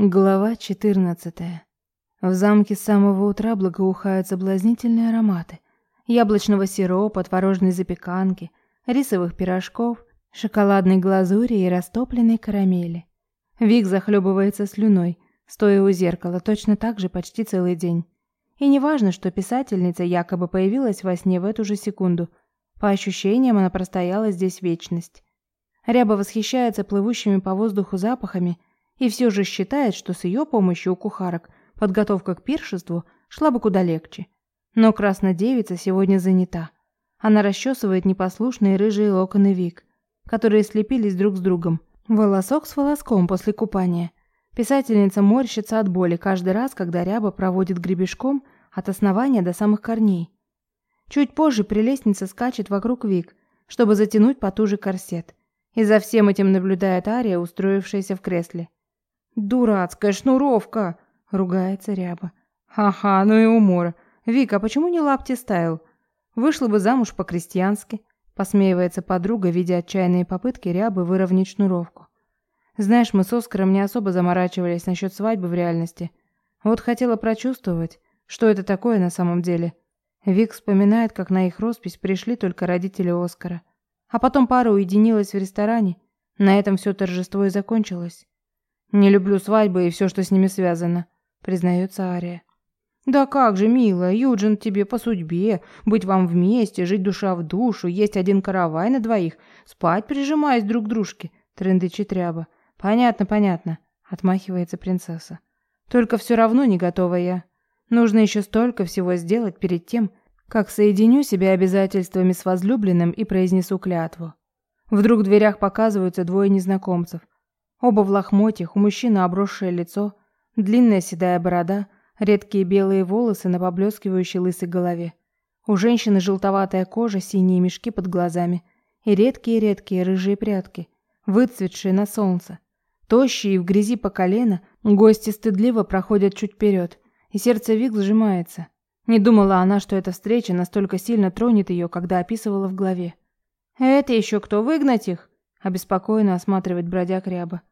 Глава 14. В замке с самого утра благоухают соблазнительные ароматы. Яблочного сиропа, творожной запеканки, рисовых пирожков, шоколадной глазури и растопленной карамели. Вик захлебывается слюной, стоя у зеркала, точно так же почти целый день. И не важно, что писательница якобы появилась во сне в эту же секунду. По ощущениям, она простояла здесь вечность. Ряба восхищается плывущими по воздуху запахами – и все же считает, что с ее помощью у кухарок подготовка к пиршеству шла бы куда легче. Но краснодевица сегодня занята. Она расчесывает непослушные рыжие локоны Вик, которые слепились друг с другом, волосок с волоском после купания. Писательница морщится от боли каждый раз, когда ряба проводит гребешком от основания до самых корней. Чуть позже прелестница скачет вокруг Вик, чтобы затянуть потуже корсет. И за всем этим наблюдает Ария, устроившаяся в кресле. «Дурацкая шнуровка!» — ругается Ряба. «Ха-ха, ну и умор. Вика, почему не лапти ставил? Вышла бы замуж по-крестьянски», — посмеивается подруга, видя отчаянные попытки Рябы выровнять шнуровку. «Знаешь, мы с Оскаром не особо заморачивались насчет свадьбы в реальности. Вот хотела прочувствовать, что это такое на самом деле». Вик вспоминает, как на их роспись пришли только родители Оскара. А потом пара уединилась в ресторане. На этом все торжество и закончилось. «Не люблю свадьбы и все, что с ними связано», — признается Ария. «Да как же, милая, Юджин тебе по судьбе, быть вам вместе, жить душа в душу, есть один каравай на двоих, спать, прижимаясь друг к дружке», — трындычит ряба. «Понятно, понятно», — отмахивается принцесса. «Только все равно не готова я. Нужно еще столько всего сделать перед тем, как соединю себя обязательствами с возлюбленным и произнесу клятву». Вдруг в дверях показываются двое незнакомцев — Оба в лохмотьях, у мужчины обросшее лицо, длинная седая борода, редкие белые волосы на поблескивающей лысой голове. У женщины желтоватая кожа, синие мешки под глазами и редкие-редкие рыжие прядки, выцветшие на солнце. Тощие и в грязи по колено, гости стыдливо проходят чуть вперед, и сердце Вик сжимается. Не думала она, что эта встреча настолько сильно тронет ее, когда описывала в главе. «Это еще кто, выгнать их?» – обеспокоенно осматривает бродяг ряба.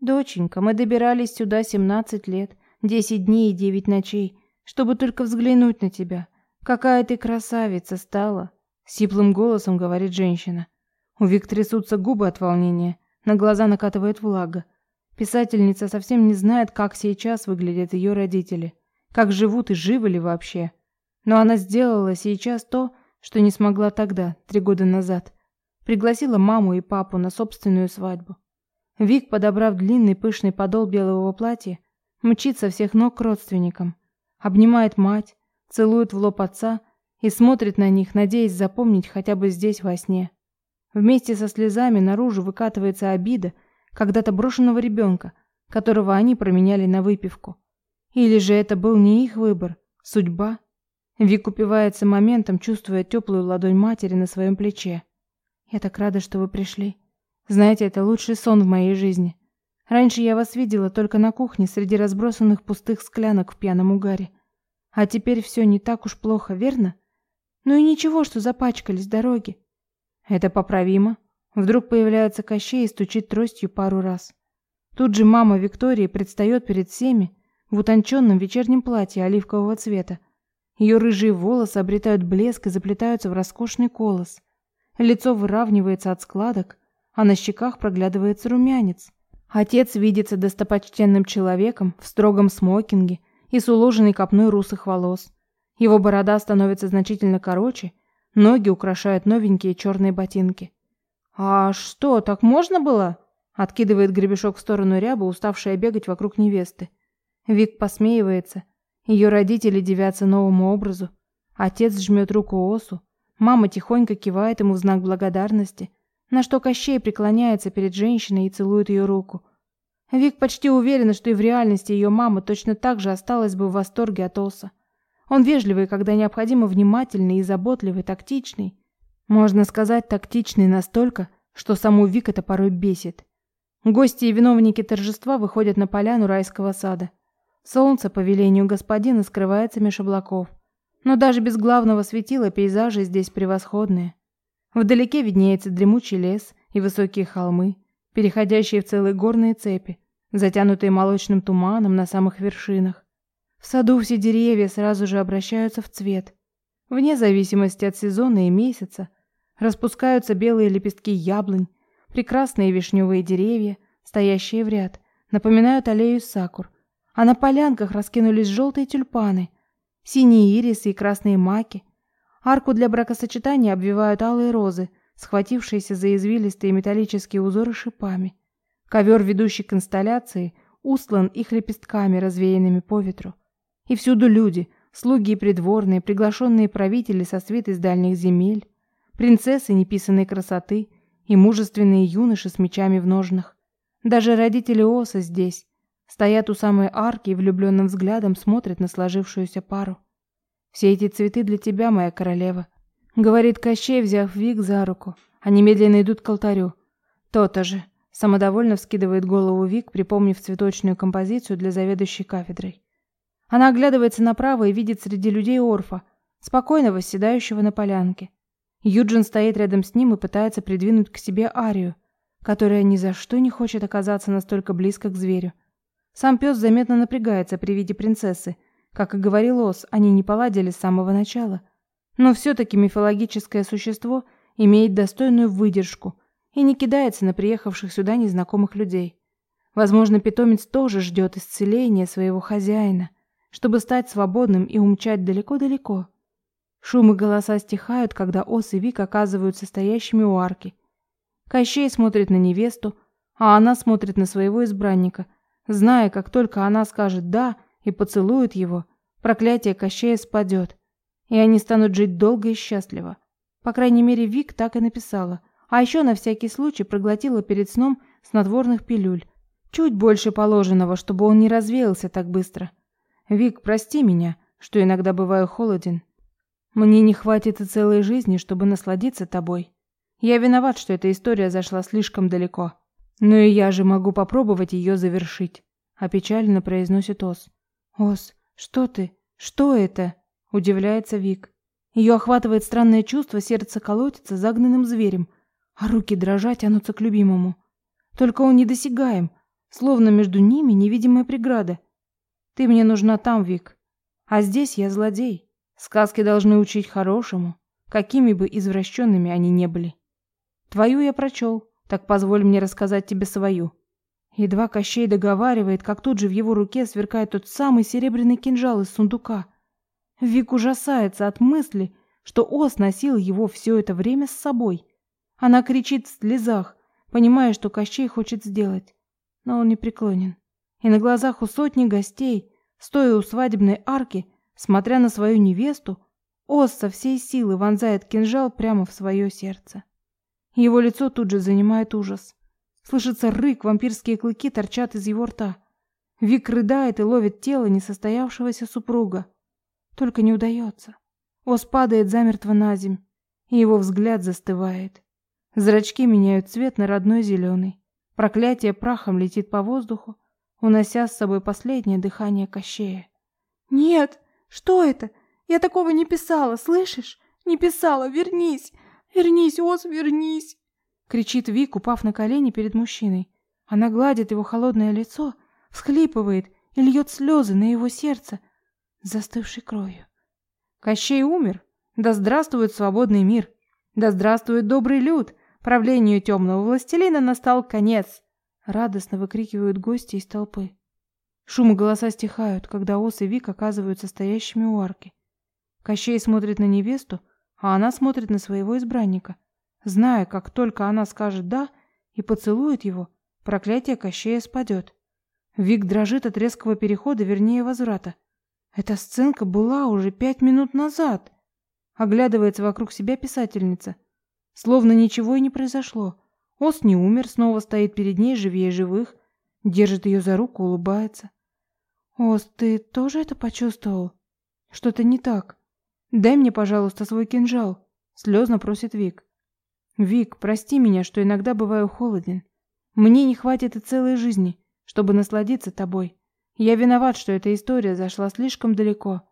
«Доченька, мы добирались сюда семнадцать лет, десять дней и девять ночей, чтобы только взглянуть на тебя. Какая ты красавица стала!» Сиплым голосом говорит женщина. У Вик трясутся губы от волнения, на глаза накатывает влага. Писательница совсем не знает, как сейчас выглядят ее родители, как живут и живы ли вообще. Но она сделала сейчас то, что не смогла тогда, три года назад. Пригласила маму и папу на собственную свадьбу. Вик, подобрав длинный пышный подол белого платья, мчится всех ног к родственникам, обнимает мать, целует в лоб отца и смотрит на них, надеясь запомнить хотя бы здесь во сне. Вместе со слезами наружу выкатывается обида когда-то брошенного ребенка, которого они променяли на выпивку. Или же это был не их выбор, судьба? Вик упивается моментом, чувствуя теплую ладонь матери на своем плече. «Я так рада, что вы пришли», знаете, это лучший сон в моей жизни. Раньше я вас видела только на кухне среди разбросанных пустых склянок в пьяном угаре. А теперь все не так уж плохо, верно? Ну и ничего, что запачкались дороги. Это поправимо. Вдруг появляется Кощей и стучит тростью пару раз. Тут же мама Виктории предстает перед всеми в утонченном вечернем платье оливкового цвета. Ее рыжие волосы обретают блеск и заплетаются в роскошный колос. Лицо выравнивается от складок, а на щеках проглядывается румянец. Отец видится достопочтенным человеком в строгом смокинге и с уложенной копной русых волос. Его борода становится значительно короче, ноги украшают новенькие черные ботинки. «А что, так можно было?» Откидывает гребешок в сторону ряба, уставшая бегать вокруг невесты. Вик посмеивается. Ее родители девятся новому образу. Отец жмет руку Осу. Мама тихонько кивает ему в знак благодарности на что Кощей преклоняется перед женщиной и целует ее руку. Вик почти уверена, что и в реальности ее мама точно так же осталась бы в восторге от Оса. Он вежливый, когда необходимо внимательный и заботливый, тактичный. Можно сказать, тактичный настолько, что саму Вик это порой бесит. Гости и виновники торжества выходят на поляну райского сада. Солнце, по велению господина, скрывается меж облаков. Но даже без главного светила пейзажи здесь превосходные. Вдалеке виднеется дремучий лес и высокие холмы, переходящие в целые горные цепи, затянутые молочным туманом на самых вершинах. В саду все деревья сразу же обращаются в цвет. Вне зависимости от сезона и месяца распускаются белые лепестки яблонь, прекрасные вишневые деревья, стоящие в ряд, напоминают аллею сакур, а на полянках раскинулись желтые тюльпаны, синие ирисы и красные маки. Арку для бракосочетания обвивают алые розы, схватившиеся за извилистые металлические узоры шипами. Ковер, ведущий к инсталляции, устлан их лепестками, развеянными по ветру. И всюду люди, слуги и придворные, приглашенные правители со свит из дальних земель, принцессы неписанной красоты и мужественные юноши с мечами в ножнах. Даже родители Оса здесь, стоят у самой арки и влюбленным взглядом смотрят на сложившуюся пару. «Все эти цветы для тебя, моя королева», — говорит Кощей, взяв Вик за руку. Они медленно идут к алтарю. «То-то же», — самодовольно вскидывает голову Вик, припомнив цветочную композицию для заведующей кафедрой. Она оглядывается направо и видит среди людей Орфа, спокойно восседающего на полянке. Юджин стоит рядом с ним и пытается придвинуть к себе Арию, которая ни за что не хочет оказаться настолько близко к зверю. Сам пес заметно напрягается при виде принцессы. Как и говорил Ос, они не поладили с самого начала. Но все-таки мифологическое существо имеет достойную выдержку и не кидается на приехавших сюда незнакомых людей. Возможно, питомец тоже ждет исцеления своего хозяина чтобы стать свободным и умчать далеко-далеко. Шум и голоса стихают, когда Ос и Вик оказываются стоящими у арки. Кощей смотрит на невесту, а она смотрит на своего избранника, зная, как только она скажет «да» и поцелует его, проклятие Кощея спадет, и они станут жить долго и счастливо. По крайней мере, Вик так и написала, а еще на всякий случай проглотила перед сном снотворных пилюль, чуть больше положенного, чтобы он не развеялся так быстро. Вик, прости меня, что иногда бываю холоден. Мне не хватит и целой жизни, чтобы насладиться тобой. Я виноват, что эта история зашла слишком далеко. Но и я же могу попробовать ее завершить, опечаленно произносит Ос. Ос, что ты? Что это? удивляется Вик. Ее охватывает странное чувство, сердце колотится загнанным зверем, а руки дрожать тянутся к любимому. Только он недосягаем, словно между ними невидимая преграда. Ты мне нужна там, Вик. А здесь я злодей. Сказки должны учить хорошему, какими бы извращенными они не были. Твою я прочел, так позволь мне рассказать тебе свою. Едва Кощей договаривает, как тут же в его руке сверкает тот самый серебряный кинжал из сундука. Вик ужасается от мысли, что Ос носил его все это время с собой. Она кричит в слезах, понимая, что Кощей хочет сделать, но он не преклонен и на глазах у сотни гостей, стоя у свадебной арки, смотря на свою невесту, Ос со всей силы вонзает кинжал прямо в свое сердце. Его лицо тут же занимает ужас. Слышится рык, вампирские клыки торчат из его рта. Вик рыдает и ловит тело несостоявшегося супруга. Только не удается. Ос падает замертво на земь, и его взгляд застывает. Зрачки меняют цвет на родной зеленый. Проклятие прахом летит по воздуху, унося с собой последнее дыхание Кощея. «Нет! Что это? Я такого не писала, слышишь? Не писала! Вернись! Вернись, Ос, вернись!» Кричит Вик, упав на колени перед мужчиной. Она гладит его холодное лицо, всхлипывает и льет слезы на его сердце, застывшей кровью. Кощей умер. Да здравствует свободный мир! Да здравствует добрый люд! Правлению темного властелина настал конец. Радостно выкрикивают гости из толпы. Шум и голоса стихают, когда Ос и Вик оказываются стоящими у арки. Кощей смотрит на невесту, а она смотрит на своего избранника, зная, как только она скажет «да» и поцелует его, проклятие Кощея спадет. Вик дрожит от резкого перехода, вернее, возврата. Эта сценка была уже пять минут назад. Оглядывается вокруг себя писательница. Словно ничего и не произошло. Ос не умер, снова стоит перед ней живее живых, держит ее за руку, улыбается. Ос, ты тоже это почувствовал? Что-то не так. Дай мне, пожалуйста, свой кинжал, слезно просит Вик. Вик, прости меня, что иногда бываю холоден. Мне не хватит и целой жизни, чтобы насладиться тобой. Я виноват, что эта история зашла слишком далеко.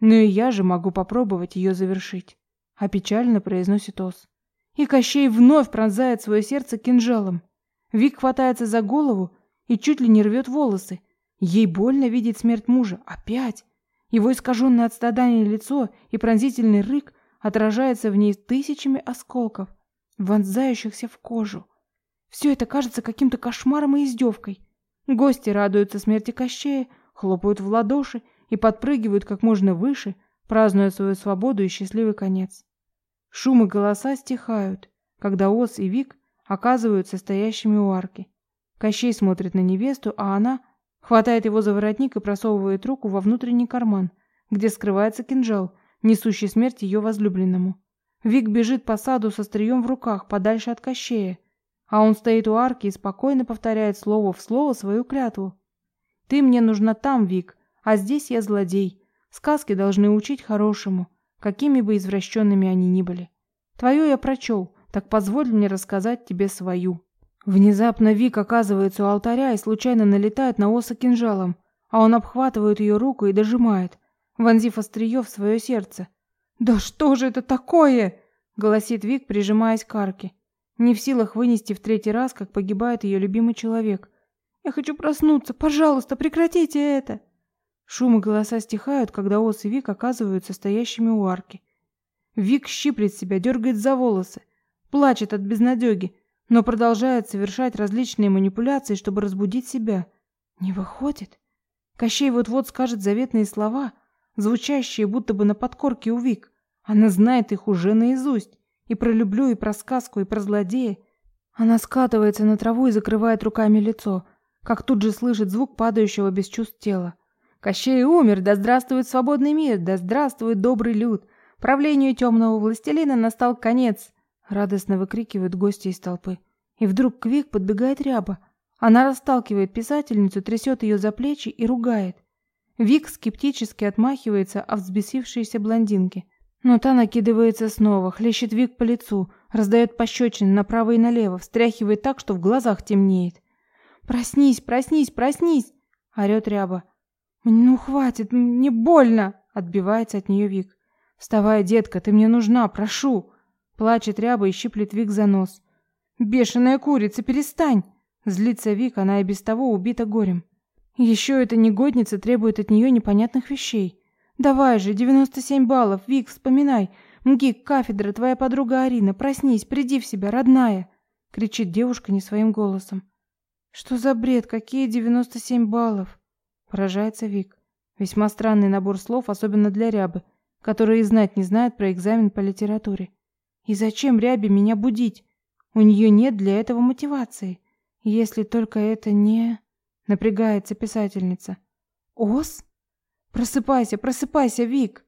Но и я же могу попробовать ее завершить, а печально произносит Ос. И Кощей вновь пронзает свое сердце кинжалом. Вик хватается за голову и чуть ли не рвет волосы. Ей больно видеть смерть мужа. Опять. Его искаженное от страдания лицо и пронзительный рык отражается в ней тысячами осколков, вонзающихся в кожу. Все это кажется каким-то кошмаром и издевкой. Гости радуются смерти Кощея, хлопают в ладоши и подпрыгивают как можно выше, празднуя свою свободу и счастливый конец. Шум и голоса стихают, когда Ос и Вик оказываются стоящими у арки. Кощей смотрит на невесту, а она хватает его за воротник и просовывает руку во внутренний карман, где скрывается кинжал, несущий смерть ее возлюбленному. Вик бежит по саду со острием в руках, подальше от Кощея, а он стоит у арки и спокойно повторяет слово в слово свою клятву. «Ты мне нужна там, Вик, а здесь я злодей. Сказки должны учить хорошему, какими бы извращенными они ни были. Твою я прочел, так позволь мне рассказать тебе свою». Внезапно Вик оказывается у алтаря и случайно налетает на оса кинжалом, а он обхватывает ее руку и дожимает, вонзив острие в свое сердце. «Да что же это такое?» — голосит Вик, прижимаясь к арке. Не в силах вынести в третий раз, как погибает ее любимый человек. «Я хочу проснуться! Пожалуйста, прекратите это!» Шум и голоса стихают, когда Ос и Вик оказываются стоящими у арки. Вик щиплет себя, дергает за волосы, плачет от безнадеги, но продолжает совершать различные манипуляции, чтобы разбудить себя. Не выходит. Кощей вот-вот скажет заветные слова, звучащие будто бы на подкорке у Вик. Она знает их уже наизусть. И про люблю, и про сказку, и про злодея. Она скатывается на траву и закрывает руками лицо, как тут же слышит звук падающего без чувств тела. Кощей умер, да здравствует свободный мир, да здравствует добрый люд. Правлению темного властелина настал конец. Радостно выкрикивают гости из толпы. И вдруг к Вик подбегает ряба. Она расталкивает писательницу, трясет ее за плечи и ругает. Вик скептически отмахивается от взбесившейся блондинки. Но та накидывается снова, хлещет Вик по лицу, раздает пощечины направо и налево, встряхивает так, что в глазах темнеет. «Проснись, проснись, проснись!» — орёт ряба. «Ну хватит, мне больно!» — отбивается от нее Вик. «Вставай, детка, ты мне нужна, прошу!» Плачет ряба и щиплет Вик за нос. «Бешеная курица, перестань!» Злится Вик, она и без того убита горем. Еще эта негодница требует от нее непонятных вещей. Давай же, 97 баллов, Вик, вспоминай. МГИК, кафедра, твоя подруга Арина, проснись, приди в себя, родная!» Кричит девушка не своим голосом. «Что за бред? Какие 97 баллов?» Поражается Вик. Весьма странный набор слов, особенно для Рябы, которая и знать не знает про экзамен по литературе. И зачем Рябе меня будить? У нее нет для этого мотивации. Если только это не... Напрягается писательница. Ос? Просыпайся, просыпайся, Вик.